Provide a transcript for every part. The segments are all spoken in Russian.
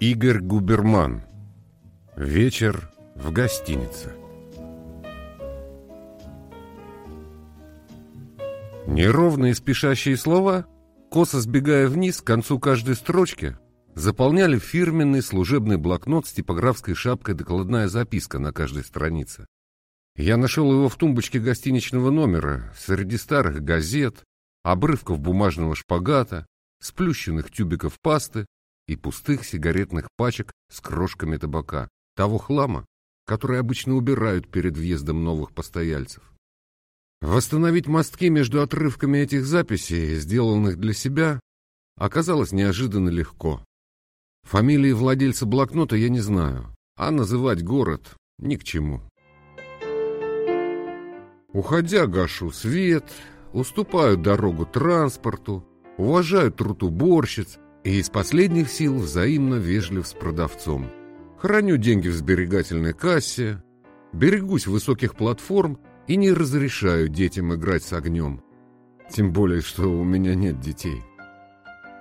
Игорь Губерман. Вечер в гостинице. Неровные спешащие слова, косо сбегая вниз к концу каждой строчки, заполняли фирменный служебный блокнот с типографской шапкой докладная записка на каждой странице. Я нашел его в тумбочке гостиничного номера среди старых газет, обрывков бумажного шпагата, сплющенных тюбиков пасты и пустых сигаретных пачек с крошками табака, того хлама, который обычно убирают перед въездом новых постояльцев. Восстановить мостки между отрывками этих записей, сделанных для себя, оказалось неожиданно легко. Фамилии владельца блокнота я не знаю, а называть город ни к чему. Уходя, гашу свет, уступаю дорогу транспорту, уважаю труд уборщиц и из последних сил взаимно вежлив с продавцом. Храню деньги в сберегательной кассе, берегусь высоких платформ и не разрешаю детям играть с огнем. Тем более, что у меня нет детей.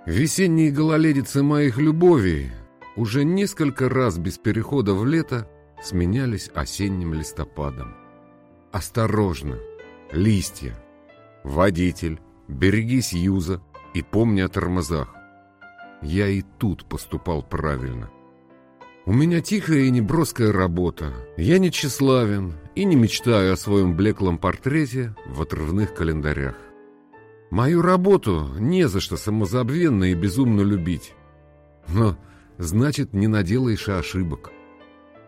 Весенние гололедицы моих любовей уже несколько раз без перехода в лето сменялись осенним листопадом. Осторожно, листья, водитель, берегись юза и помни о тормозах. Я и тут поступал правильно. У меня тихая и неброская работа. Я не тщеславен и не мечтаю о своем блеклом портрете в отрывных календарях. Мою работу не за что самозабвенно и безумно любить. Но, значит, не наделаешь ошибок.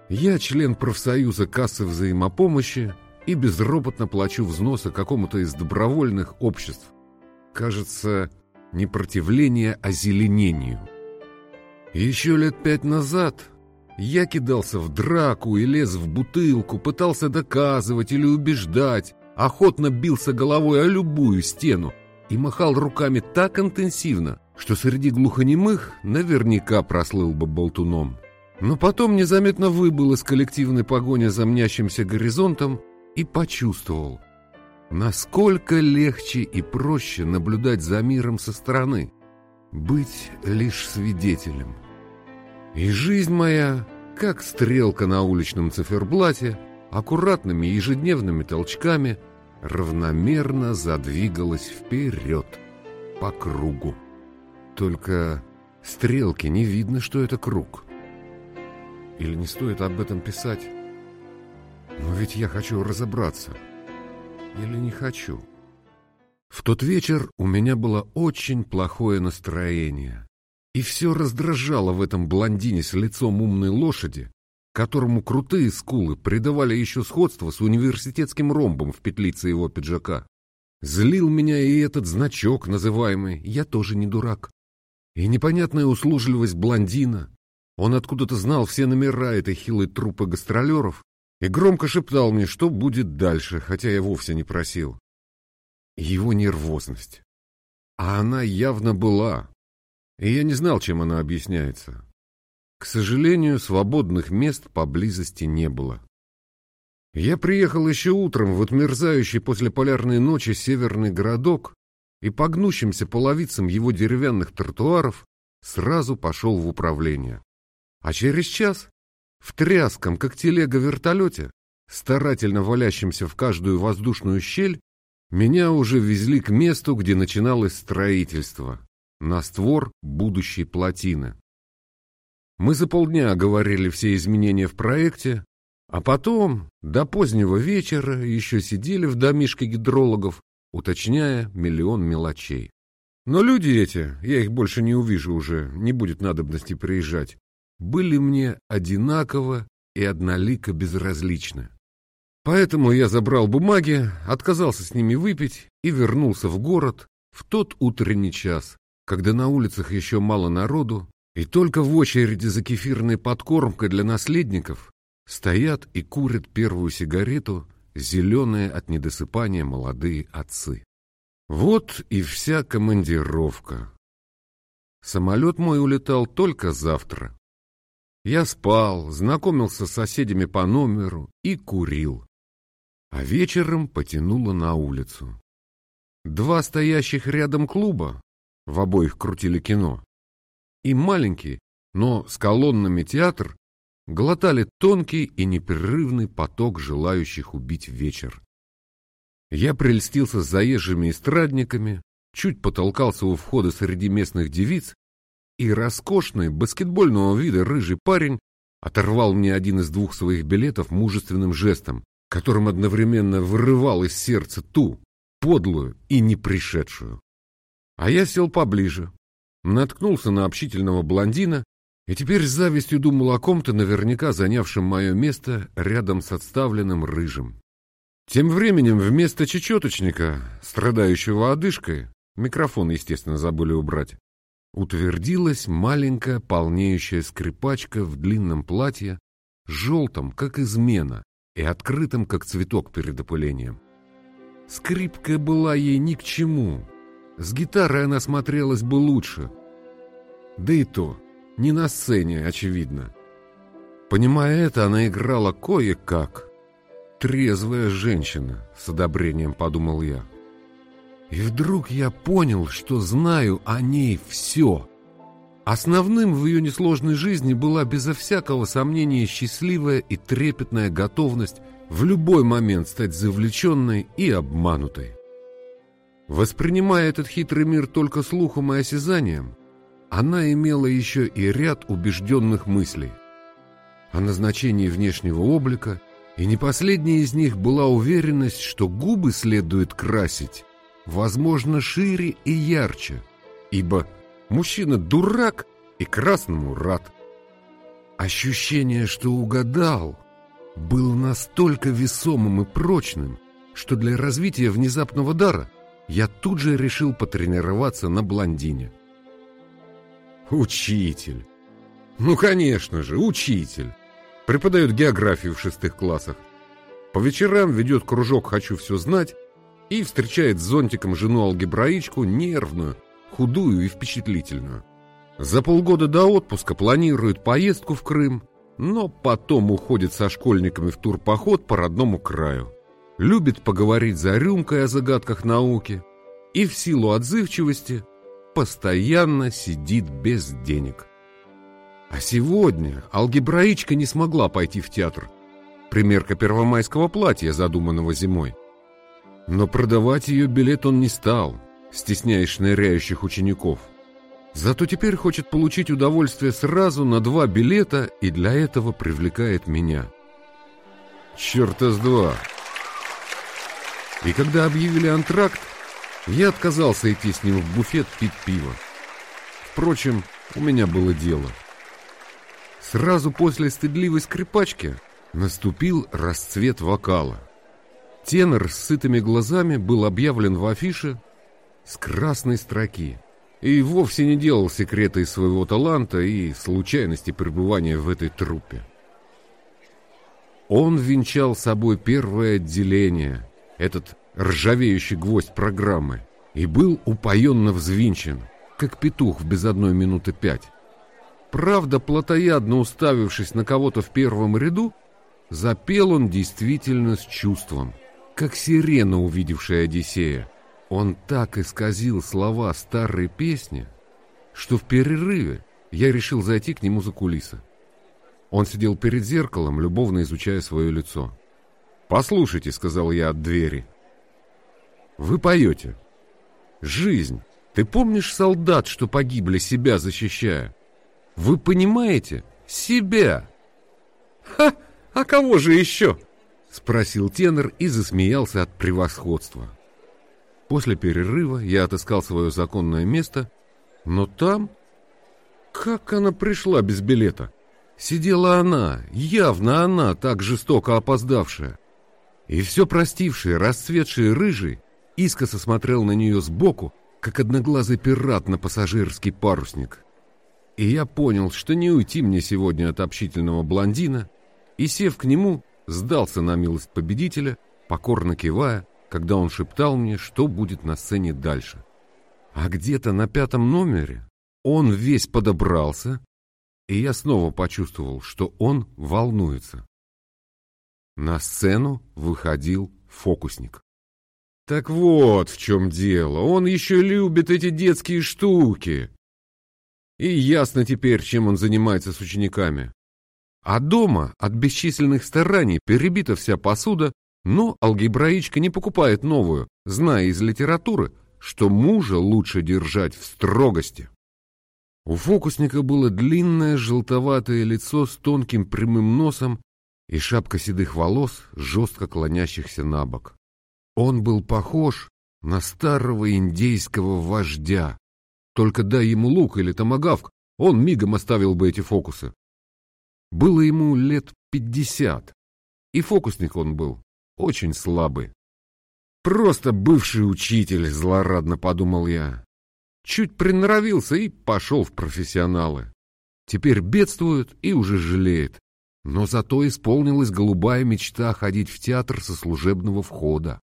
Я член профсоюза кассы взаимопомощи и безропотно плачу взносы какому-то из добровольных обществ. Кажется, непротивление озеленению. Еще лет пять назад я кидался в драку и лез в бутылку, пытался доказывать или убеждать, охотно бился головой о любую стену и махал руками так интенсивно, что среди глухонемых наверняка прослыл бы болтуном. Но потом незаметно выбыл из коллективной погони за мнящимся горизонтом и почувствовал, насколько легче и проще наблюдать за миром со стороны, быть лишь свидетелем. И жизнь моя, как стрелка на уличном циферблате, аккуратными ежедневными толчками равномерно задвигалась вперед по кругу. Только стрелки не видно, что это круг. Или не стоит об этом писать? Но ведь я хочу разобраться. Или не хочу? В тот вечер у меня было очень плохое настроение. И все раздражало в этом блондине с лицом умной лошади, которому крутые скулы придавали еще сходство с университетским ромбом в петлице его пиджака. Злил меня и этот значок, называемый «Я тоже не дурак». И непонятная услужливость блондина. Он откуда-то знал все номера этой хилой труппы гастролеров и громко шептал мне, что будет дальше, хотя я вовсе не просил. Его нервозность. А она явно была, и я не знал, чем она объясняется. К сожалению, свободных мест поблизости не было. Я приехал еще утром в отмерзающий после полярной ночи северный городок и по гнущимся половицам его деревянных тротуаров сразу пошел в управление. А через час в тряском, как телега вертолете, старательно валящемся в каждую воздушную щель, меня уже везли к месту, где начиналось строительство, на створ будущей плотины. Мы за полдня оговорили все изменения в проекте, а потом до позднего вечера еще сидели в домишке гидрологов, уточняя миллион мелочей. Но люди эти, я их больше не увижу уже, не будет надобности приезжать, были мне одинаково и однолико безразличны. Поэтому я забрал бумаги, отказался с ними выпить и вернулся в город в тот утренний час, когда на улицах еще мало народу, и только в очереди за кефирной подкормкой для наследников стоят и курят первую сигарету зеленые от недосыпания молодые отцы. Вот и вся командировка. Самолет мой улетал только завтра. Я спал, знакомился с соседями по номеру и курил. А вечером потянуло на улицу. Два стоящих рядом клуба, в обоих крутили кино, и маленький, но с колоннами театр глотали тонкий и непрерывный поток желающих убить вечер. Я прельстился заезжими эстрадниками, чуть потолкался у входа среди местных девиц, и роскошный, баскетбольного вида рыжий парень оторвал мне один из двух своих билетов мужественным жестом, которым одновременно вырывал из сердца ту, подлую и непришедшую. А я сел поближе, наткнулся на общительного блондина и теперь с завистью думал о ком-то, наверняка занявшем мое место рядом с отставленным рыжим. Тем временем вместо чечеточника, страдающего одышкой, микрофон, естественно, забыли убрать, утвердилась маленькая полнеющая скрипачка в длинном платье, желтом, как измена, и открытым, как цветок перед опылением. Скрипка была ей ни к чему. С гитарой она смотрелась бы лучше. Да и то, не на сцене, очевидно. Понимая это, она играла кое-как. Трезвая женщина, с одобрением подумал я. И вдруг я понял, что знаю о ней все. Основным в ее несложной жизни была безо всякого сомнения счастливая и трепетная готовность в любой момент стать завлеченной и обманутой. Воспринимая этот хитрый мир только слухом и осязанием, она имела еще и ряд убежденных мыслей о назначении внешнего облика, и не последней из них была уверенность, что губы следует красить, возможно, шире и ярче, ибо мужчина дурак и красному рад. Ощущение, что угадал, было настолько весомым и прочным, что для развития внезапного дара я тут же решил потренироваться на блондине. Учитель. Ну, конечно же, учитель. Преподает географию в шестых классах. По вечерам ведет кружок «Хочу все знать» и встречает с зонтиком жену-алгебраичку нервную, худую и впечатлительную. За полгода до отпуска планирует поездку в Крым, но потом уходит со школьниками в турпоход по родному краю. Любит поговорить за рюмкой о загадках науки и в силу отзывчивости постоянно сидит без денег. А сегодня алгебраичка не смогла пойти в театр. Примерка первомайского платья, задуманного зимой. Но продавать ее билет он не стал, стесняясь шныряющих учеников. Зато теперь хочет получить удовольствие сразу на два билета и для этого привлекает меня. Черта с два! И когда объявили антракт, я отказался идти с ним в буфет пить пиво. Впрочем, у меня было дело. Сразу после стыдливой скрипачки наступил расцвет вокала. Тенор с сытыми глазами был объявлен в афише с красной строки и вовсе не делал секрета из своего таланта и случайности пребывания в этой труппе. Он венчал собой первое отделение, этот ржавеющий гвоздь программы, и был упоенно взвинчен, как петух в без одной минуты пять. Правда, плотоядно уставившись на кого-то в первом ряду, запел он действительно с чувством, как сирена, увидевшая Одиссея. Он так исказил слова старой песни, что в перерыве я решил зайти к нему за кулисы. Он сидел перед зеркалом, любовно изучая свое лицо. «Послушайте», — сказал я от двери, — вы поете. Жизнь. Ты помнишь солдат, что погибли, себя защищая? Вы понимаете? Себя. Ха! А кого же еще? Спросил тенор и засмеялся от превосходства. После перерыва я отыскал свое законное место, но там... Как она пришла без билета? Сидела она, явно она, так жестоко опоздавшая. И все простивший, расцветший рыжий, искоса смотрел на нее сбоку, как одноглазый пират на пассажирский парусник. И я понял, что не уйти мне сегодня от общительного блондина, и, сев к нему, сдался на милость победителя, покорно кивая, когда он шептал мне, что будет на сцене дальше. А где-то на пятом номере он весь подобрался, и я снова почувствовал, что он волнуется. На сцену выходил фокусник. Так вот в чем дело, он еще любит эти детские штуки. И ясно теперь, чем он занимается с учениками. А дома от бесчисленных стараний перебита вся посуда, но алгебраичка не покупает новую, зная из литературы, что мужа лучше держать в строгости. У фокусника было длинное желтоватое лицо с тонким прямым носом и шапка седых волос, жестко клонящихся на бок. Он был похож на старого индейского вождя. Только дай ему лук или томагавк, он мигом оставил бы эти фокусы. Было ему лет пятьдесят, и фокусник он был очень слабый. «Просто бывший учитель», — злорадно подумал я. Чуть приноровился и пошел в профессионалы. Теперь бедствует и уже жалеет. Но зато исполнилась голубая мечта ходить в театр со служебного входа.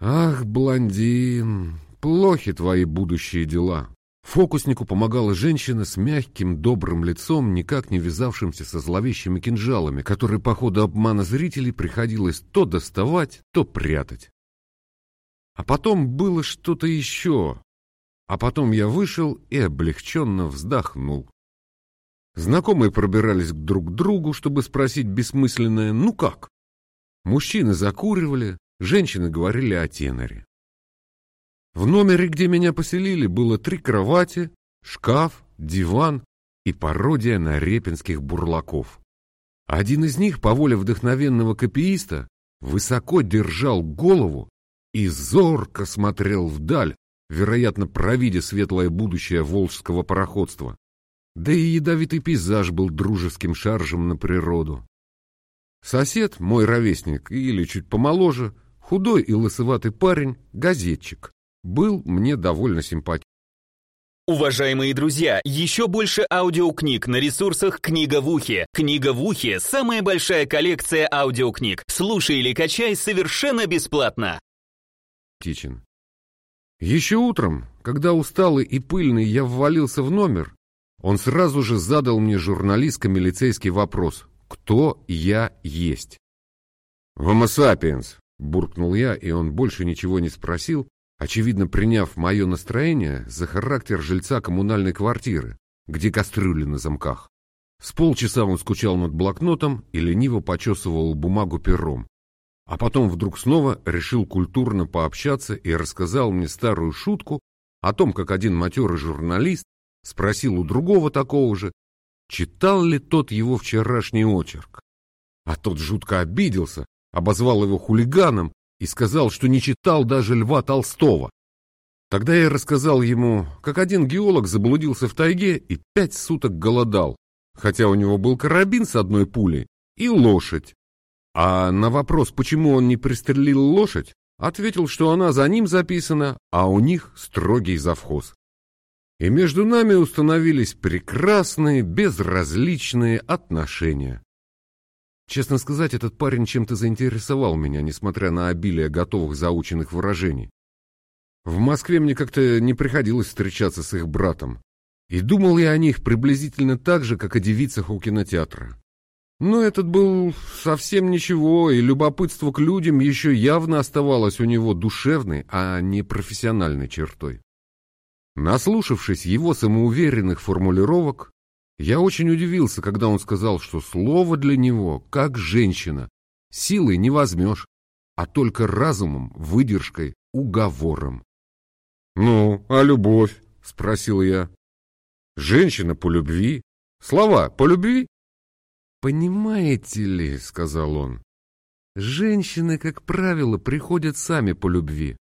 Ах, блондин, плохи твои будущие дела. Фокуснику помогала женщина с мягким, добрым лицом, никак не вязавшимся со зловещими кинжалами, которые по ходу обмана зрителей приходилось то доставать, то прятать. А потом было что-то еще. А потом я вышел и облегченно вздохнул. Знакомые пробирались друг к другу, чтобы спросить бессмысленное «ну как?». Мужчины закуривали, женщины говорили о теноре. В номере, где меня поселили, было три кровати, шкаф, диван и пародия на репинских бурлаков. Один из них, по воле вдохновенного копииста, высоко держал голову и зорко смотрел вдаль, вероятно, провидя светлое будущее волжского пароходства. Да и ядовитый пейзаж был дружеским шаржем на природу. Сосед, мой ровесник, или чуть помоложе, худой и лысоватый парень, газетчик, был мне довольно симпатичен. Уважаемые друзья, еще больше аудиокниг на ресурсах «Книга в ухе». «Книга в ухе» — самая большая коллекция аудиокниг. Слушай или качай совершенно бесплатно. Птичин. Еще утром, когда усталый и пыльный я ввалился в номер, он сразу же задал мне журналистско-милицейский вопрос «Кто я есть?» «Homo sapiens», — буркнул я, и он больше ничего не спросил, очевидно приняв мое настроение за характер жильца коммунальной квартиры, где кастрюли на замках. С полчаса он скучал над блокнотом и лениво почесывал бумагу пером, а потом вдруг снова решил культурно пообщаться и рассказал мне старую шутку о том, как один матерый журналист спросил у другого такого же, читал ли тот его вчерашний очерк. А тот жутко обиделся, обозвал его хулиганом и сказал, что не читал даже Льва Толстого. Тогда я рассказал ему, как один геолог заблудился в тайге и пять суток голодал, хотя у него был карабин с одной пулей и лошадь, а на вопрос, почему он не пристрелил лошадь, ответил, что она за ним записана, а у них строгий завхоз. И между нами установились прекрасные, безразличные отношения. Честно сказать, этот парень чем-то заинтересовал меня, несмотря на обилие готовых заученных выражений. В Москве мне как-то не приходилось встречаться с их братом. И думал я о них приблизительно так же, как о девицах у кинотеатра. Но этот был совсем ничего, и любопытство к людям еще явно оставалось у него душевной, а не профессиональной чертой. Наслушавшись его самоуверенных формулировок, я очень удивился, когда он сказал, что слово для него, как женщина, силой не возьмешь, а только разумом, выдержкой, уговором. «Ну, а любовь?» — спросил я. «Женщина по любви. Слова по любви «Понимаете ли, — сказал он, — женщины, как правило, приходят сами по любви.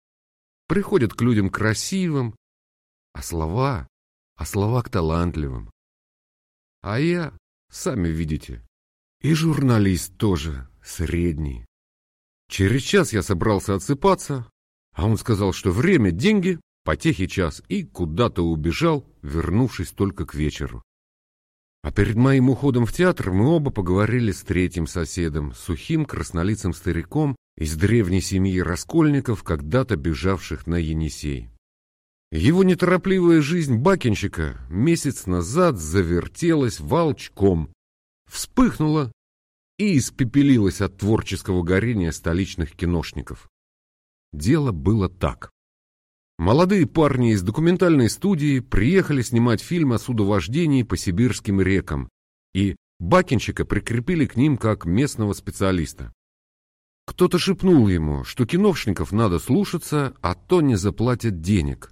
Приходят к людям красивым, а слова, а слова к талантливым. А я, сами видите, и журналист тоже средний. Через час я собрался отсыпаться, а он сказал, что время — деньги, потехи час, и куда-то убежал, вернувшись только к вечеру. А перед моим уходом в театр мы оба поговорили с третьим соседом, сухим краснолицым стариком из древней семьи раскольников, когда-то бежавших на Енисей. Его неторопливая жизнь бакенщика месяц назад завертелась волчком, вспыхнула и испепелилась от творческого горения столичных киношников. Дело было так. Молодые парни из документальной студии приехали снимать фильм о судовождении по сибирским рекам, и Бакинчика прикрепили к ним как местного специалиста. Кто-то шепнул ему, что киношников надо слушаться, а то не заплатят денег.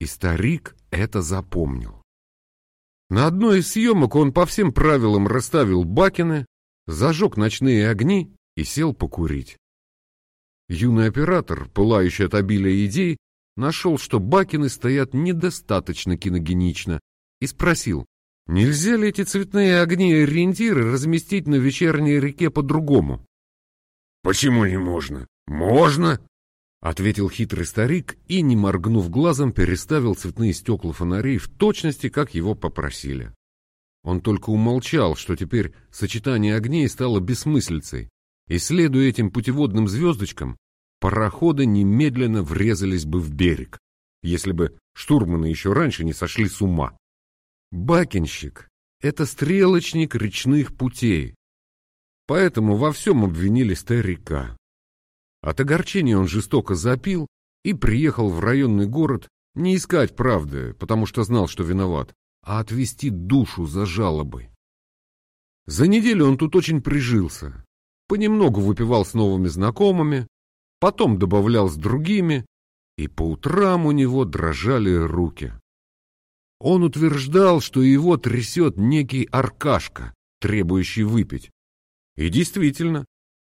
И старик это запомнил. На одной из съемок он по всем правилам расставил бакины, зажег ночные огни и сел покурить. Юный оператор, пылающий от обилия идей, нашел, что бакины стоят недостаточно киногенично, и спросил, нельзя ли эти цветные огни и ориентиры разместить на вечерней реке по-другому? «Почему не можно?» «Можно!» — ответил хитрый старик и, не моргнув глазом, переставил цветные стекла фонарей в точности, как его попросили. Он только умолчал, что теперь сочетание огней стало бессмыслицей, и, следуя этим путеводным звездочкам, пароходы немедленно врезались бы в берег, если бы штурманы еще раньше не сошли с ума. Бакинщик — это стрелочник речных путей, Поэтому во всем обвинили старика. От огорчения он жестоко запил и приехал в районный город не искать правды, потому что знал, что виноват, а отвести душу за жалобой. За неделю он тут очень прижился. Понемногу выпивал с новыми знакомыми, потом добавлял с другими, и по утрам у него дрожали руки. Он утверждал, что его трясет некий Аркашка, требующий выпить, и действительно,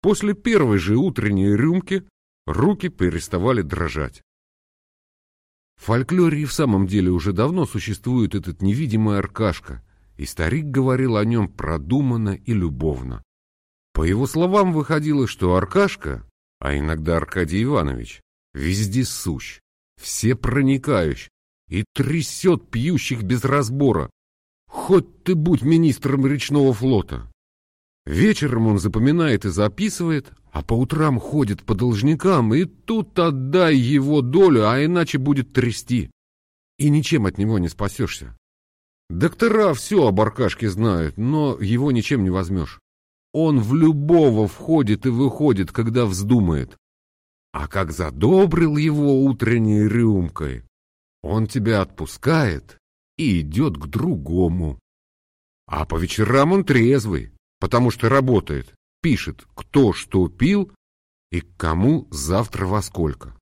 после первой же утренней рюмки руки переставали дрожать. В фольклоре и в самом деле уже давно существует этот невидимый Аркашка, и старик говорил о нем продуманно и любовно. По его словам выходило, что Аркашка, а иногда Аркадий Иванович, везде сущ, все проникающий и трясет пьющих без разбора. Хоть ты будь министром речного флота. Вечером он запоминает и записывает, а по утрам ходит по должникам, и тут отдай его долю, а иначе будет трясти. И ничем от него не спасешься. Доктора все об Аркашке знают, но его ничем не возьмешь. Он в любого входит и выходит, когда вздумает. А как задобрил его утренней рюмкой, он тебя отпускает и идет к другому. А по вечерам он трезвый, потому что работает, пишет, кто что пил и кому завтра во сколько.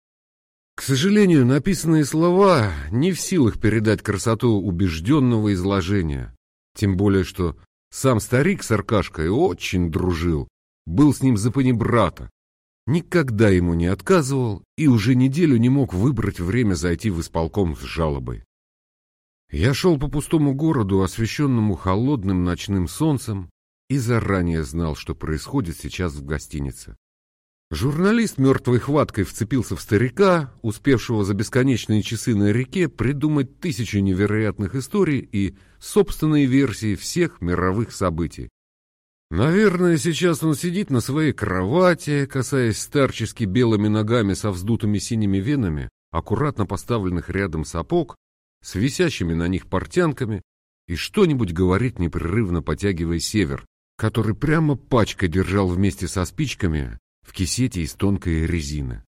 К сожалению, написанные слова не в силах передать красоту убежденного изложения, тем более что сам старик с Аркашкой очень дружил, был с ним за панибрата, никогда ему не отказывал и уже неделю не мог выбрать время зайти в исполком с жалобой. Я шел по пустому городу, освещенному холодным ночным солнцем, и заранее знал, что происходит сейчас в гостинице. Журналист мертвой хваткой вцепился в старика, успевшего за бесконечные часы на реке придумать тысячу невероятных историй и собственные версии всех мировых событий. Наверное, сейчас он сидит на своей кровати, касаясь старчески белыми ногами со вздутыми синими венами, аккуратно поставленных рядом сапог, с висящими на них портянками, и что-нибудь говорит непрерывно потягивая север, который прямо пачкой держал вместе со спичками в кисете из тонкой резины.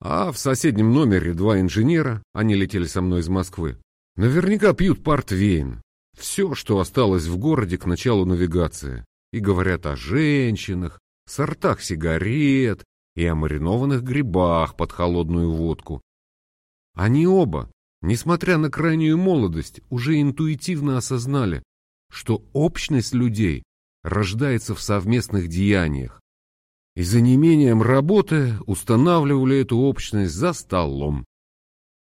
А в соседнем номере два инженера, они летели со мной из Москвы, наверняка пьют портвейн. Все, что осталось в городе к началу навигации. И говорят о женщинах, сортах сигарет и о маринованных грибах под холодную водку. Они оба, несмотря на крайнюю молодость, уже интуитивно осознали, что общность людей рождается в совместных деяниях. И за неимением работы устанавливали эту общность за столом.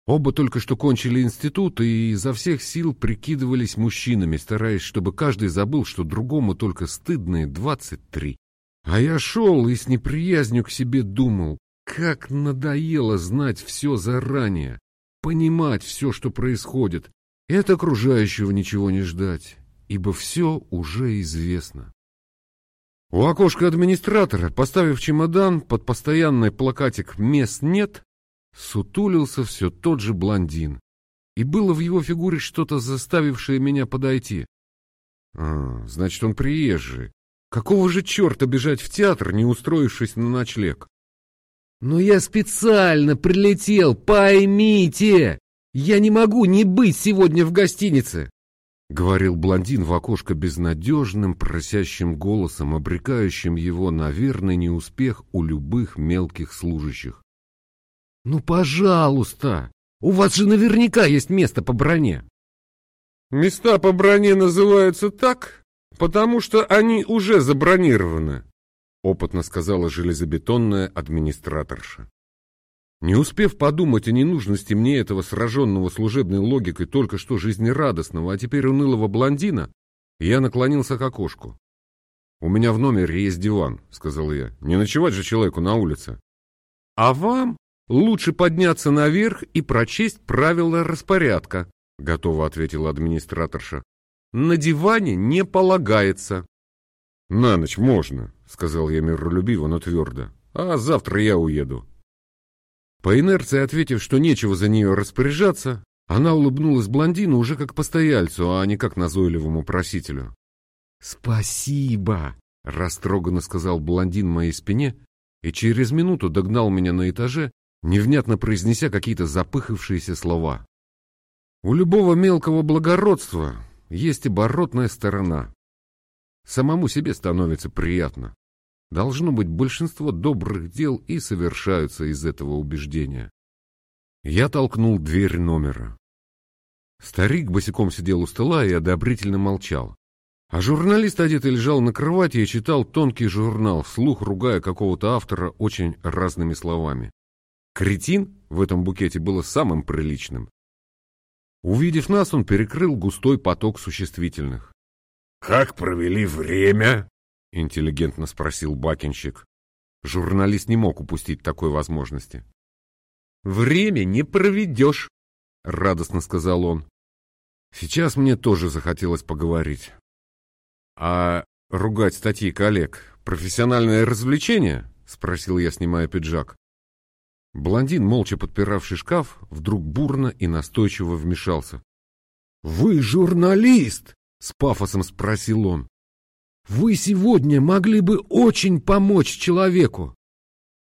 Оба только что кончили институт и изо всех сил прикидывались мужчинами, стараясь, чтобы каждый забыл, что другому только стыдные двадцать три. А я шел и с неприязнью к себе думал, как надоело знать все заранее, понимать все, что происходит, и от окружающего ничего не ждать ибо все уже известно. У окошка администратора, поставив чемодан под постоянный плакатик «Мест нет», сутулился все тот же блондин. И было в его фигуре что-то, заставившее меня подойти. А, значит, он приезжий. Какого же черта бежать в театр, не устроившись на ночлег? Но я специально прилетел, поймите! Я не могу не быть сегодня в гостинице!» — говорил блондин в окошко безнадежным, просящим голосом, обрекающим его на верный неуспех у любых мелких служащих. «Ну, пожалуйста! У вас же наверняка есть место по броне!» «Места по броне называются так, потому что они уже забронированы», опытно сказала железобетонная администраторша. Не успев подумать о ненужности мне этого сраженного служебной логикой только что жизнерадостного, а теперь унылого блондина, я наклонился к окошку. «У меня в номере есть диван», — сказал я. «Не ночевать же человеку на улице». «А вам лучше подняться наверх и прочесть правила распорядка», — готово ответила администраторша. «На диване не полагается». «На ночь можно», — сказал я миролюбиво, но твердо. «А завтра я уеду». По инерции ответив, что нечего за нее распоряжаться, она улыбнулась блондину уже как постояльцу, а не как назойливому просителю. «Спасибо!» — растроганно сказал блондин моей спине и через минуту догнал меня на этаже, невнятно произнеся какие-то запыхавшиеся слова. У любого мелкого благородства есть оборотная сторона. Самому себе становится приятно. Должно быть, большинство добрых дел и совершаются из этого убеждения. Я толкнул дверь номера. Старик босиком сидел у стола и одобрительно молчал. А журналист, одетый, лежал на кровати и читал тонкий журнал, вслух ругая какого-то автора очень разными словами. Кретин в этом букете было самым приличным. Увидев нас, он перекрыл густой поток существительных. «Как провели время?» — интеллигентно спросил бакенщик. Журналист не мог упустить такой возможности. «Время не проведешь», — радостно сказал он. Сейчас мне тоже захотелось поговорить. «А ругать статьи коллег — профессиональное развлечение?» — спросил я, снимая пиджак. Блондин, молча подпиравший шкаф, вдруг бурно и настойчиво вмешался. «Вы журналист!» — с пафосом спросил он. «Вы сегодня могли бы очень помочь человеку!»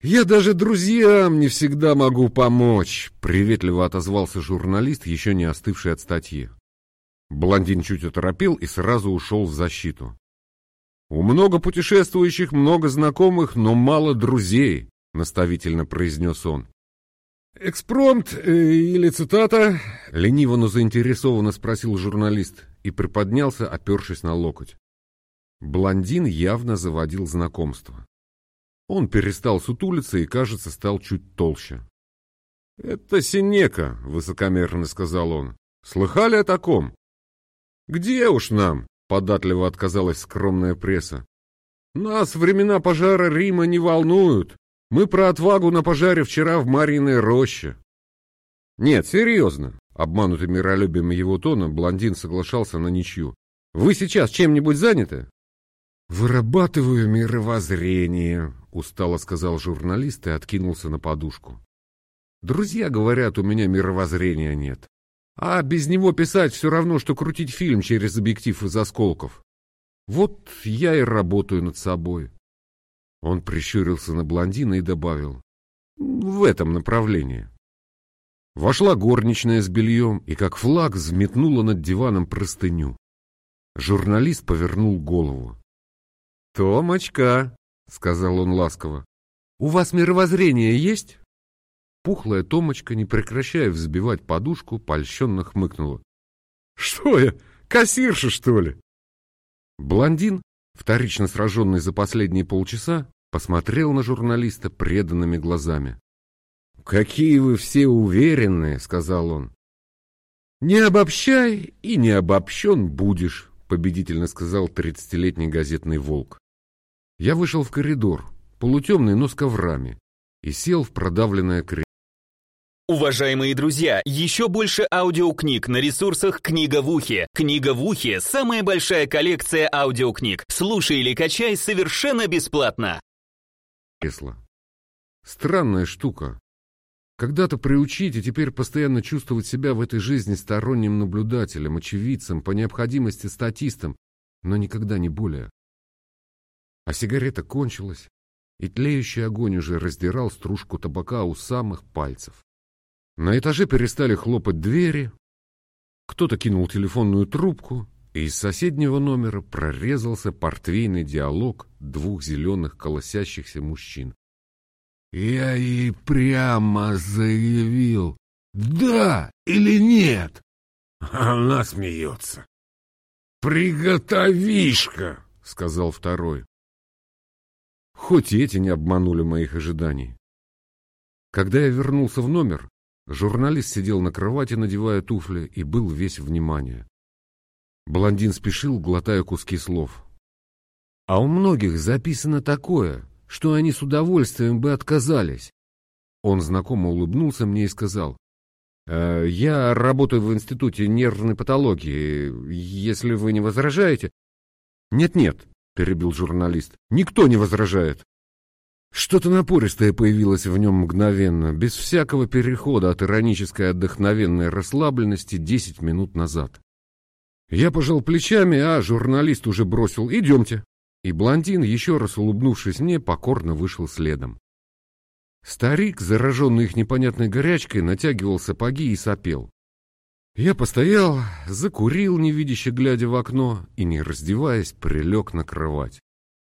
«Я даже друзьям не всегда могу помочь», — приветливо отозвался журналист, еще не остывший от статьи. Блондин чуть оторопел и сразу ушел в защиту. «У много путешествующих много знакомых, но мало друзей», наставительно произнес он. «Экспромт э, или цитата?» — лениво, но заинтересованно спросил журналист и приподнялся, опершись на локоть. Блондин явно заводил знакомство. Он перестал сутулиться и, кажется, стал чуть толще. «Это Синека», — высокомерно сказал он. «Слыхали о таком?» «Где уж нам?» — податливо отказалась скромная пресса. «Нас времена пожара Рима не волнуют. Мы про отвагу на пожаре вчера в Марьиной роще. Нет, серьезно. Обманутый миролюбием его тона, блондин соглашался на ничью. Вы сейчас чем-нибудь заняты? Вырабатываю мировоззрение, устало сказал журналист и откинулся на подушку. Друзья говорят, у меня мировоззрения нет. А без него писать все равно, что крутить фильм через объектив из осколков. Вот я и работаю над собой. Он прищурился на блондина и добавил. «В этом направлении». Вошла горничная с бельем и, как флаг, взметнула над диваном простыню. Журналист повернул голову. «Томочка», — сказал он ласково, — «у вас мировоззрение есть?» Пухлая Томочка, не прекращая взбивать подушку, польщенно хмыкнула. «Что я, кассирша, что ли?» Блондин, вторично сраженный за последние полчаса, посмотрел на журналиста преданными глазами. «Какие вы все уверенные!» — сказал он. «Не обобщай и не обобщен будешь», — победительно сказал тридцатилетний газетный волк. Я вышел в коридор, полутемный, но с коврами, и сел в продавленное кресло. Уважаемые друзья, еще больше аудиокниг на ресурсах «Книга в ухе». «Книга в ухе» — самая большая коллекция аудиокниг. Слушай или качай совершенно бесплатно кресло. Странная штука. Когда-то приучить и теперь постоянно чувствовать себя в этой жизни сторонним наблюдателем, очевидцем, по необходимости статистом, но никогда не более. А сигарета кончилась. и тлеющий огонь уже раздирал стружку табака у самых пальцев. На этаже перестали хлопать двери, кто-то кинул телефонную трубку, и из соседнего номера прорезался портвейный диалог двух зеленых колосящихся мужчин. «Я ей прямо заявил, да или нет?» Она смеется. «Приготовишка!» — сказал второй. Хоть и эти не обманули моих ожиданий. Когда я вернулся в номер, журналист сидел на кровати, надевая туфли, и был весь внимание. Блондин спешил, глотая куски слов. А у многих записано такое, что они с удовольствием бы отказались. Он знакомо улыбнулся мне и сказал, «Э, «Я работаю в Институте нервной патологии, если вы не возражаете». «Нет-нет», — перебил журналист, — «никто не возражает». Что-то напористое появилось в нем мгновенно, без всякого перехода от иронической отдохновенной расслабленности десять минут назад. Я пожал плечами, а журналист уже бросил «идемте». И блондин, еще раз улыбнувшись мне, покорно вышел следом. Старик, зараженный их непонятной горячкой, натягивал сапоги и сопел. Я постоял, закурил, невидяще глядя в окно, и, не раздеваясь, прилег на кровать.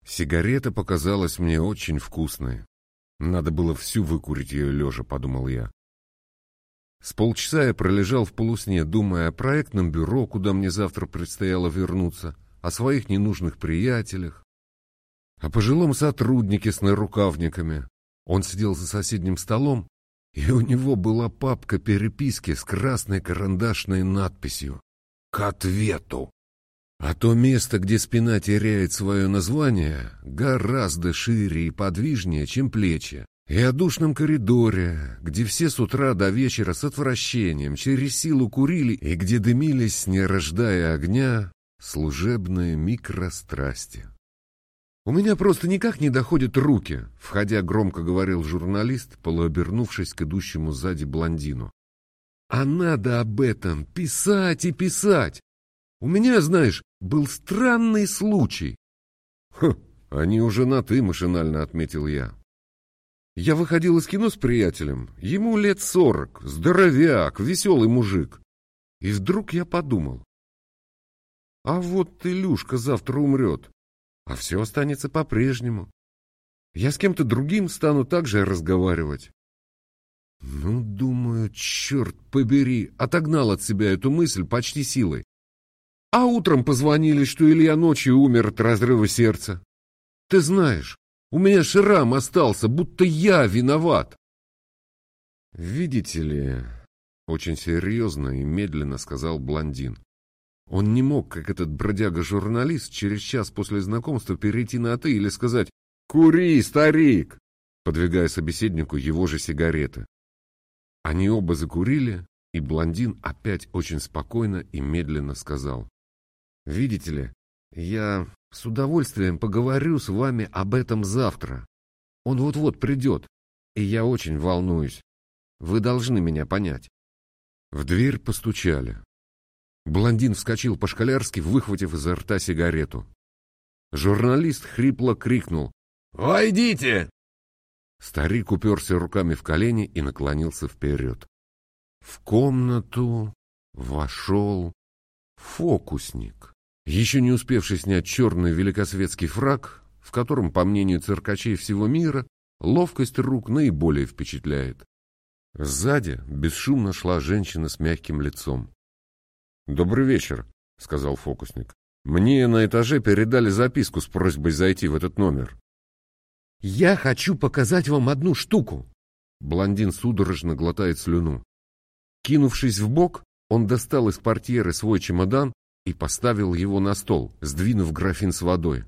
Сигарета показалась мне очень вкусной. Надо было всю выкурить ее лежа, подумал я. С полчаса я пролежал в полусне, думая о проектном бюро, куда мне завтра предстояло вернуться, о своих ненужных приятелях, о пожилом сотруднике с нарукавниками. Он сидел за соседним столом, и у него была папка переписки с красной карандашной надписью «К ответу». А то место, где спина теряет свое название, гораздо шире и подвижнее, чем плечи. И о душном коридоре, где все с утра до вечера с отвращением через силу курили и где дымились, не рождая огня, служебные микрострасти. «У меня просто никак не доходят руки», — входя громко говорил журналист, полуобернувшись к идущему сзади блондину. «А надо об этом писать и писать. У меня, знаешь, был странный случай». «Хм, они уже на «ты», — машинально отметил я. Я выходил из кино с приятелем. Ему лет сорок, здоровяк, веселый мужик. И вдруг я подумал. А вот Илюшка завтра умрет, а все останется по-прежнему. Я с кем-то другим стану так же разговаривать. Ну, думаю, черт побери, отогнал от себя эту мысль почти силой. А утром позвонили, что Илья ночью умер от разрыва сердца. Ты знаешь, у меня шрам остался, будто я виноват. Видите ли, очень серьезно и медленно сказал блондин. Он не мог, как этот бродяга-журналист, через час после знакомства перейти на «ты» или сказать «Кури, старик!», подвигая собеседнику его же сигареты. Они оба закурили, и блондин опять очень спокойно и медленно сказал. «Видите ли, я с удовольствием поговорю с вами об этом завтра. Он вот-вот придет, и я очень волнуюсь. Вы должны меня понять. В дверь постучали. Блондин вскочил по-школярски, выхватив изо рта сигарету. Журналист хрипло крикнул «Войдите!». Старик уперся руками в колени и наклонился вперед. В комнату вошел фокусник еще не успевший снять черный великосветский фраг, в котором, по мнению циркачей всего мира, ловкость рук наиболее впечатляет. Сзади бесшумно шла женщина с мягким лицом. «Добрый вечер», — сказал фокусник. «Мне на этаже передали записку с просьбой зайти в этот номер». «Я хочу показать вам одну штуку!» Блондин судорожно глотает слюну. Кинувшись в бок, он достал из портьеры свой чемодан и поставил его на стол, сдвинув графин с водой.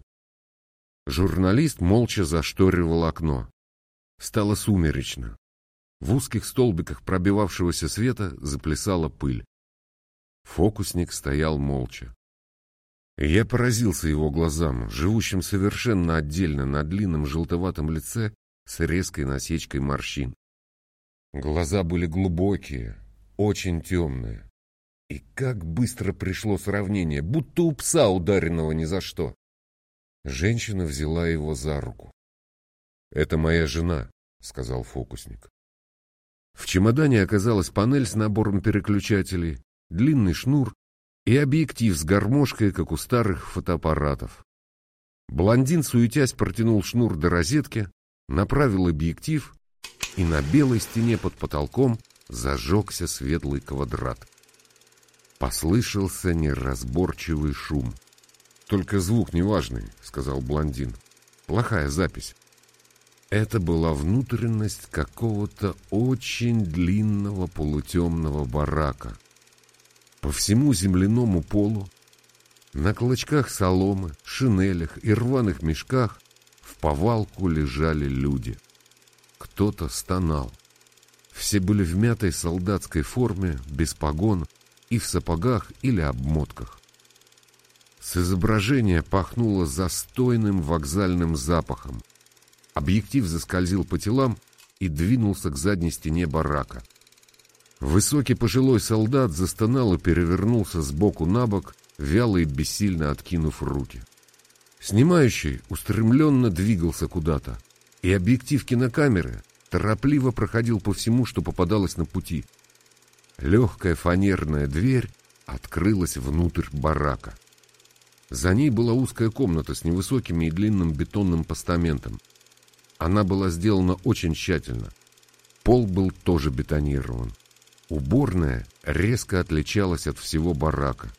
Журналист молча зашторивал окно. Стало сумеречно. В узких столбиках пробивавшегося света заплясала пыль. Фокусник стоял молча. Я поразился его глазам, живущим совершенно отдельно на длинном желтоватом лице с резкой насечкой морщин. Глаза были глубокие, очень темные. И как быстро пришло сравнение, будто у пса, ударенного ни за что. Женщина взяла его за руку. Это моя жена, сказал фокусник. В чемодане оказалась панель с набором переключателей, длинный шнур и объектив с гармошкой, как у старых фотоаппаратов. Блондин, суетясь, протянул шнур до розетки, направил объектив, и на белой стене под потолком зажегся светлый квадрат. Послышался неразборчивый шум. «Только звук неважный», — сказал блондин. «Плохая запись». Это была внутренность какого-то очень длинного полутемного барака. По всему земляному полу, на клочках соломы, шинелях и рваных мешках в повалку лежали люди. Кто-то стонал. Все были в мятой солдатской форме, без погон и в сапогах или обмотках. С изображения пахнуло застойным вокзальным запахом. Объектив заскользил по телам и двинулся к задней стене барака. Высокий пожилой солдат застонал и перевернулся с боку на бок, вяло и бессильно откинув руки. Снимающий устремленно двигался куда-то, и объектив кинокамеры торопливо проходил по всему, что попадалось на пути. Легкая фанерная дверь открылась внутрь барака. За ней была узкая комната с невысоким и длинным бетонным постаментом. Она была сделана очень тщательно. Пол был тоже бетонирован. Уборная резко отличалась от всего барака.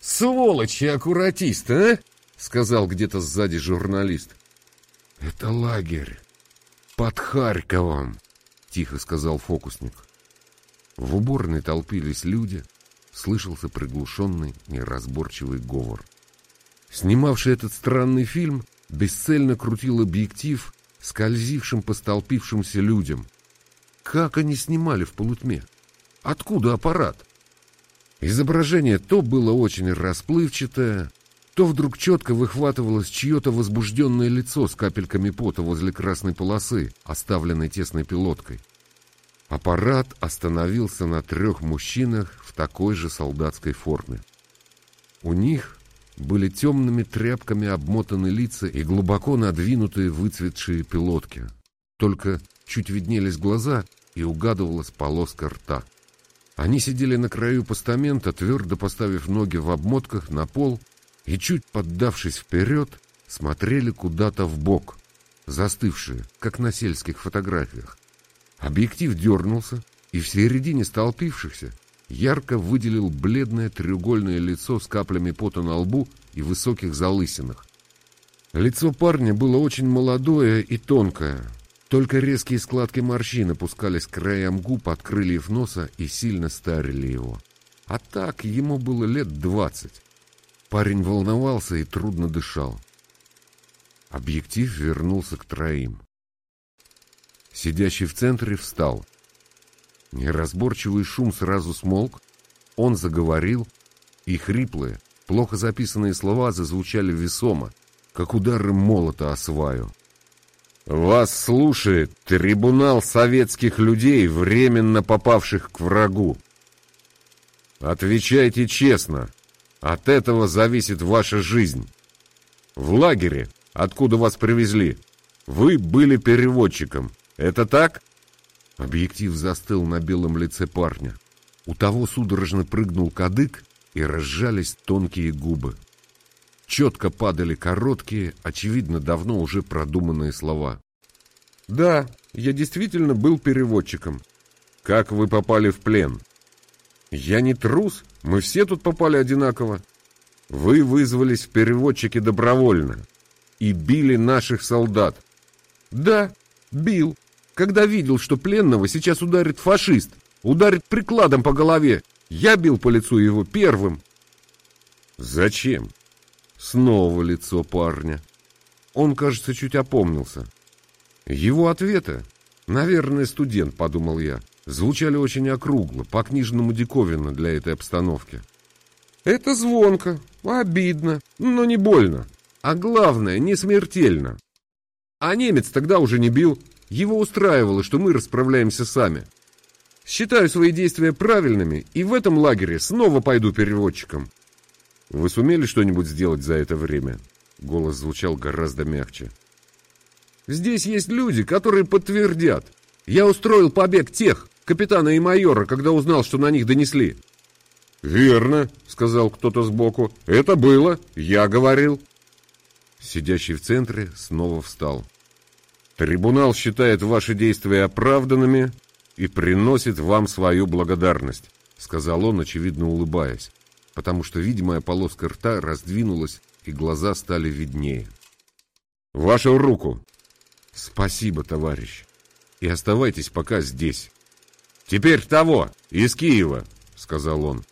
«Сволочи аккуратисты, а!» — сказал где-то сзади журналист. «Это лагерь под Харьковом», — тихо сказал фокусник. В уборной толпились люди, слышался приглушенный, неразборчивый говор. Снимавший этот странный фильм бесцельно крутил объектив скользившим по столпившимся людям. Как они снимали в полутьме? Откуда аппарат? Изображение то было очень расплывчатое, то вдруг четко выхватывалось чье-то возбужденное лицо с капельками пота возле красной полосы, оставленной тесной пилоткой. Аппарат остановился на трех мужчинах в такой же солдатской форме. У них были темными тряпками обмотаны лица и глубоко надвинутые выцветшие пилотки. Только чуть виднелись глаза и угадывалась полоска рта. Они сидели на краю постамента, твердо поставив ноги в обмотках на пол и, чуть поддавшись вперед, смотрели куда-то в бок, застывшие, как на сельских фотографиях. Объектив дернулся, и в середине столпившихся ярко выделил бледное треугольное лицо с каплями пота на лбу и высоких залысинах. Лицо парня было очень молодое и тонкое, только резкие складки морщин опускались к краям губ от крыльев носа и сильно старили его. А так ему было лет двадцать. Парень волновался и трудно дышал. Объектив вернулся к троим. Сидящий в центре встал. Неразборчивый шум сразу смолк, он заговорил, и хриплые, плохо записанные слова зазвучали весомо, как удары молота о сваю. «Вас слушает трибунал советских людей, временно попавших к врагу. Отвечайте честно, от этого зависит ваша жизнь. В лагере, откуда вас привезли, вы были переводчиком, это так?» Объектив застыл на белом лице парня. У того судорожно прыгнул кадык, и разжались тонкие губы. Четко падали короткие, очевидно, давно уже продуманные слова. «Да, я действительно был переводчиком. Как вы попали в плен?» «Я не трус, мы все тут попали одинаково. Вы вызвались в переводчики добровольно и били наших солдат». «Да, бил, когда видел, что пленного сейчас ударит фашист, ударит прикладом по голове. Я бил по лицу его первым. Зачем? Снова лицо парня. Он, кажется, чуть опомнился. Его ответы, наверное, студент, подумал я, звучали очень округло, по-книжному диковинно для этой обстановки. Это звонко, обидно, но не больно. А главное, не смертельно. А немец тогда уже не бил, его устраивало, что мы расправляемся сами. Считаю свои действия правильными, и в этом лагере снова пойду переводчиком. Вы сумели что-нибудь сделать за это время? Голос звучал гораздо мягче. Здесь есть люди, которые подтвердят. Я устроил побег тех, капитана и майора, когда узнал, что на них донесли. «Верно», — сказал кто-то сбоку. «Это было, я говорил». Сидящий в центре снова встал. «Трибунал считает ваши действия оправданными и приносит вам свою благодарность», — сказал он, очевидно улыбаясь, потому что видимая полоска рта раздвинулась, и глаза стали виднее. «Вашу руку!» «Спасибо, товарищ. И оставайтесь пока здесь». «Теперь того, из Киева», — сказал он.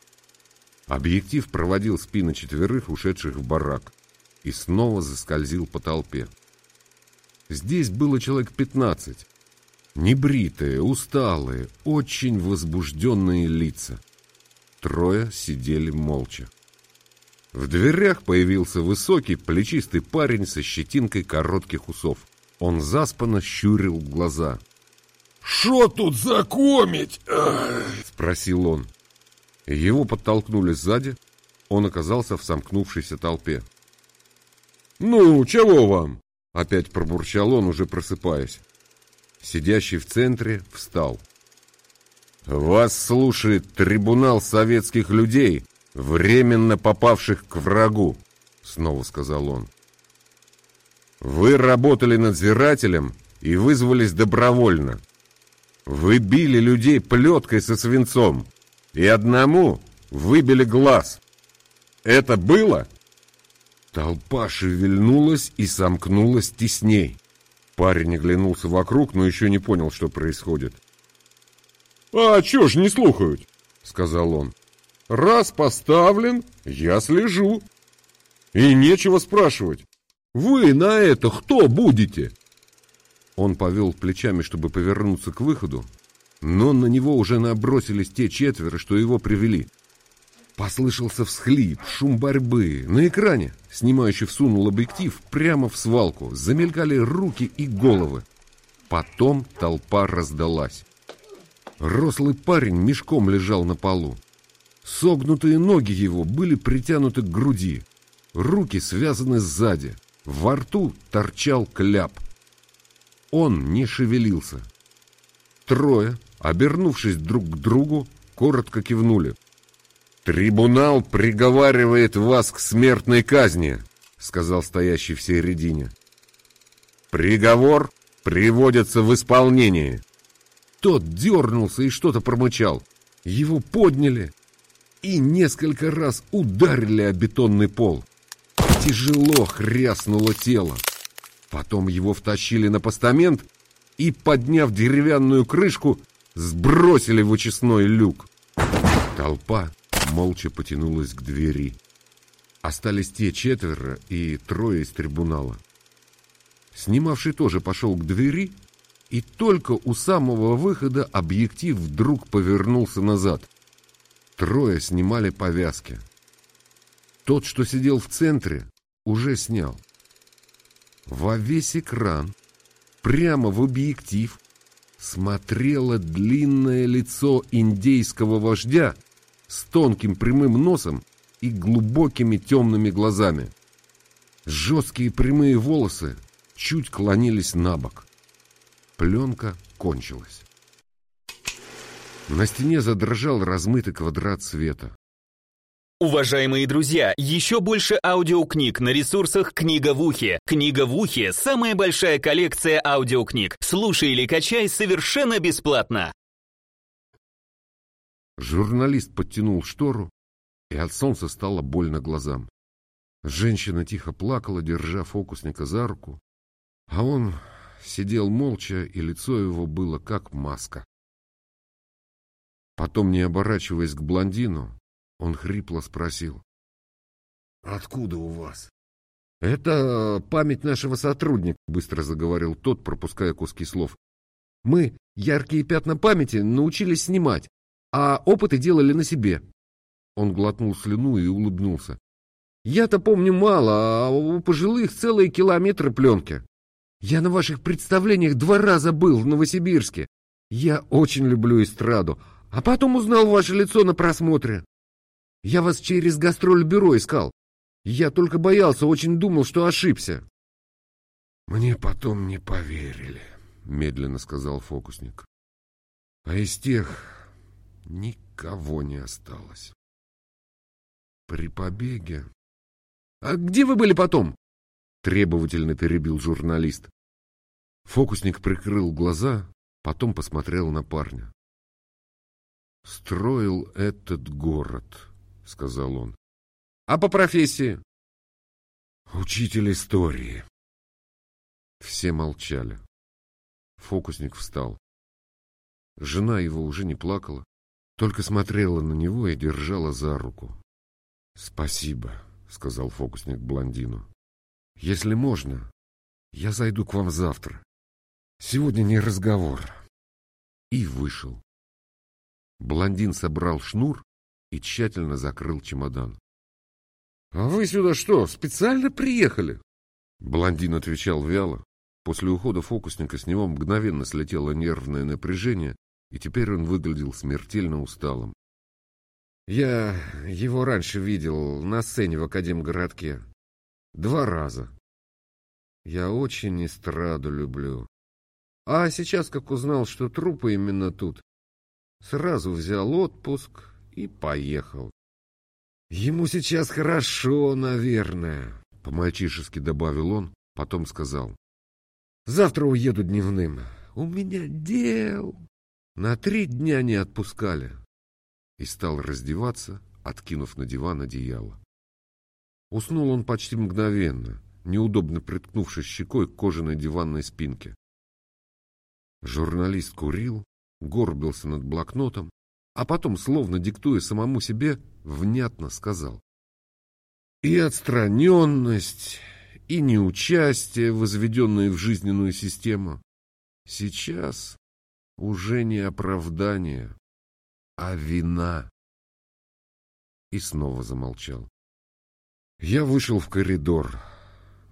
Объектив проводил спины четверых, ушедших в барак, и снова заскользил по толпе. Здесь было человек пятнадцать. Небритые, усталые, очень возбужденные лица. Трое сидели молча. В дверях появился высокий, плечистый парень со щетинкой коротких усов. Он заспанно щурил глаза. «Шо тут за комить?» — спросил он. Его подтолкнули сзади. Он оказался в сомкнувшейся толпе. «Ну, чего вам?» — опять пробурчал он, уже просыпаясь. Сидящий в центре встал. «Вас слушает трибунал советских людей, временно попавших к врагу», — снова сказал он. «Вы работали надзирателем и вызвались добровольно. Вы били людей плеткой со свинцом, и одному выбили глаз. Это было?» Толпа шевельнулась и сомкнулась тесней. Парень оглянулся вокруг, но еще не понял, что происходит. «А чё ж не слухают?» — сказал он. «Раз поставлен, я слежу. И нечего спрашивать. Вы на это кто будете?» Он повел плечами, чтобы повернуться к выходу, но на него уже набросились те четверо, что его привели. Послышался всхлип, шум борьбы. На экране снимающий всунул объектив прямо в свалку. Замелькали руки и головы. Потом толпа раздалась. Рослый парень мешком лежал на полу. Согнутые ноги его были притянуты к груди. Руки связаны сзади. Во рту торчал кляп. Он не шевелился. Трое, обернувшись друг к другу, коротко кивнули. «Трибунал приговаривает вас к смертной казни», — сказал стоящий в середине. «Приговор приводится в исполнение». Тот дернулся и что-то промычал. Его подняли и несколько раз ударили о бетонный пол. Тяжело хряснуло тело. Потом его втащили на постамент и, подняв деревянную крышку, сбросили в очистной люк. Толпа молча потянулась к двери. Остались те четверо и трое из трибунала. Снимавший тоже пошел к двери, и только у самого выхода объектив вдруг повернулся назад. Трое снимали повязки. Тот, что сидел в центре, уже снял. Во весь экран, прямо в объектив, смотрело длинное лицо индейского вождя с тонким прямым носом и глубокими темными глазами. Жесткие прямые волосы чуть клонились на бок. Пленка кончилась. На стене задрожал размытый квадрат света. Уважаемые друзья, еще больше аудиокниг на ресурсах «Книга в ухе». «Книга в ухе» — самая большая коллекция аудиокниг. Слушай или качай совершенно бесплатно. Журналист подтянул штору, и от солнца стало больно глазам. Женщина тихо плакала, держа фокусника за руку, а он сидел молча, и лицо его было как маска. Потом, не оборачиваясь к блондину, он хрипло спросил. «Откуда у вас?» «Это память нашего сотрудника», — быстро заговорил тот, пропуская куски слов. «Мы яркие пятна памяти научились снимать, а опыты делали на себе». Он глотнул слюну и улыбнулся. «Я-то помню мало, а у пожилых целые километры пленки. Я на ваших представлениях два раза был в Новосибирске. Я очень люблю эстраду, а потом узнал ваше лицо на просмотре. Я вас через гастроль-бюро искал. Я только боялся, очень думал, что ошибся. Мне потом не поверили, медленно сказал фокусник. А из тех никого не осталось. При побеге... А где вы были потом? Требовательно перебил журналист. Фокусник прикрыл глаза, потом посмотрел на парня. «Строил этот город», — сказал он. «А по профессии?» «Учитель истории». Все молчали. Фокусник встал. Жена его уже не плакала, только смотрела на него и держала за руку. «Спасибо», — сказал фокусник блондину. «Если можно, я зайду к вам завтра. Сегодня не разговор». И вышел. Блондин собрал шнур и тщательно закрыл чемодан. — А вы сюда что, специально приехали? Блондин отвечал вяло. После ухода фокусника с него мгновенно слетело нервное напряжение, и теперь он выглядел смертельно усталым. Я его раньше видел на сцене в Академгородке. Два раза. Я очень эстраду люблю. А сейчас, как узнал, что трупы именно тут, сразу взял отпуск и поехал. Ему сейчас хорошо, наверное, по-мальчишески добавил он, потом сказал. Завтра уеду дневным. У меня дел. На три дня не отпускали. И стал раздеваться, откинув на диван одеяло. Уснул он почти мгновенно, неудобно приткнувшись щекой к кожаной диванной спинке. Журналист курил, горбился над блокнотом, а потом, словно диктуя самому себе, внятно сказал. И отстраненность, и неучастие, возведенное в жизненную систему, сейчас уже не оправдание, а вина. И снова замолчал. Я вышел в коридор.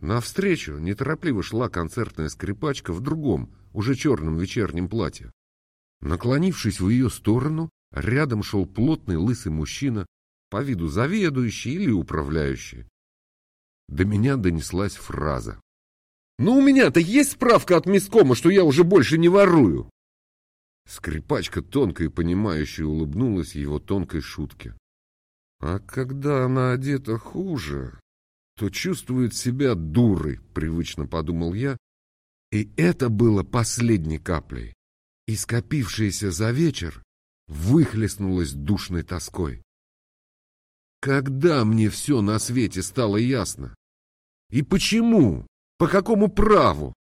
Навстречу неторопливо шла концертная скрипачка в другом, уже черном вечернем платье. Наклонившись в ее сторону, рядом шел плотный лысый мужчина, по виду заведующий или управляющий. До меня донеслась фраза. «Ну, у меня-то есть справка от мискома, что я уже больше не ворую!» Скрипачка тонко и понимающе улыбнулась его тонкой шутке. А когда она одета хуже, то чувствует себя дурой, привычно подумал я, и это было последней каплей и скопившееся за вечер выхлестнулось душной тоской. Когда мне все на свете стало ясно? И почему? По какому праву?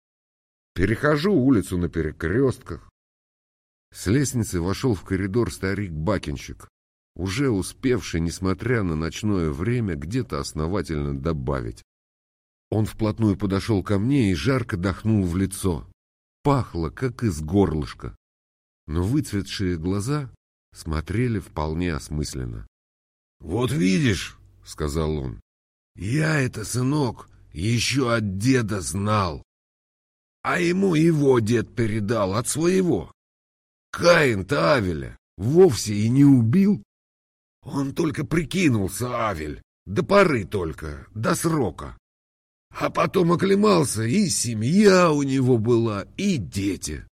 Перехожу улицу на перекрестках. С лестницы вошел в коридор старик-бакенщик, уже успевший, несмотря на ночное время, где-то основательно добавить. Он вплотную подошел ко мне и жарко дохнул в лицо пахло, как из горлышка. Но выцветшие глаза смотрели вполне осмысленно. — Вот видишь, — сказал он, — я это, сынок, еще от деда знал. А ему его дед передал от своего. Каин-то Авеля вовсе и не убил. Он только прикинулся, Авель, до поры только, до срока. А потом оклемался, и семья у него была, и дети.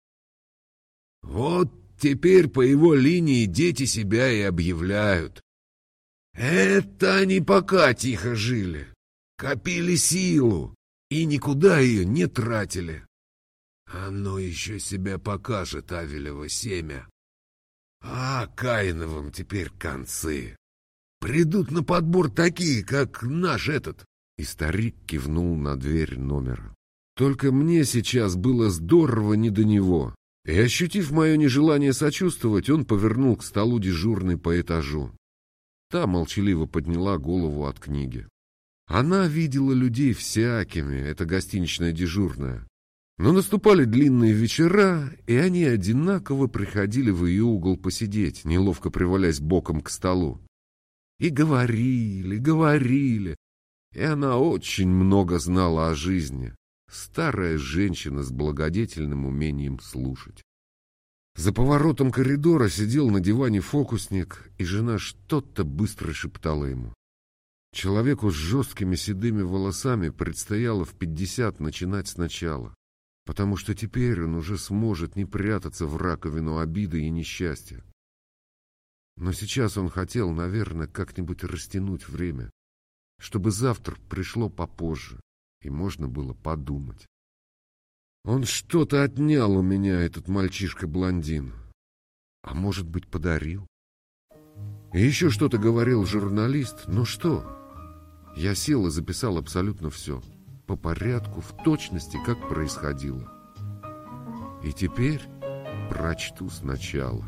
Вот теперь по его линии дети себя и объявляют. Это они пока тихо жили, копили силу и никуда ее не тратили. Оно еще себя покажет, Авелево семя. А Каиновым теперь концы. Придут на подбор такие, как наш этот, и старик кивнул на дверь номера. Только мне сейчас было здорово не до него. И, ощутив мое нежелание сочувствовать, он повернул к столу дежурной по этажу. Та молчаливо подняла голову от книги. Она видела людей всякими, это гостиничная дежурная. Но наступали длинные вечера, и они одинаково приходили в ее угол посидеть, неловко привалясь боком к столу. И говорили, говорили, и она очень много знала о жизни. Старая женщина с благодетельным умением слушать. За поворотом коридора сидел на диване фокусник, и жена что-то быстро шептала ему. Человеку с жесткими седыми волосами предстояло в пятьдесят начинать сначала, потому что теперь он уже сможет не прятаться в раковину обиды и несчастья. Но сейчас он хотел, наверное, как-нибудь растянуть время, чтобы завтра пришло попозже, и можно было подумать. Он что-то отнял у меня, этот мальчишка-блондин. А может быть, подарил? И еще что-то говорил журналист. Ну что? Я сел и записал абсолютно все. По порядку, в точности, как происходило. И теперь прочту сначала.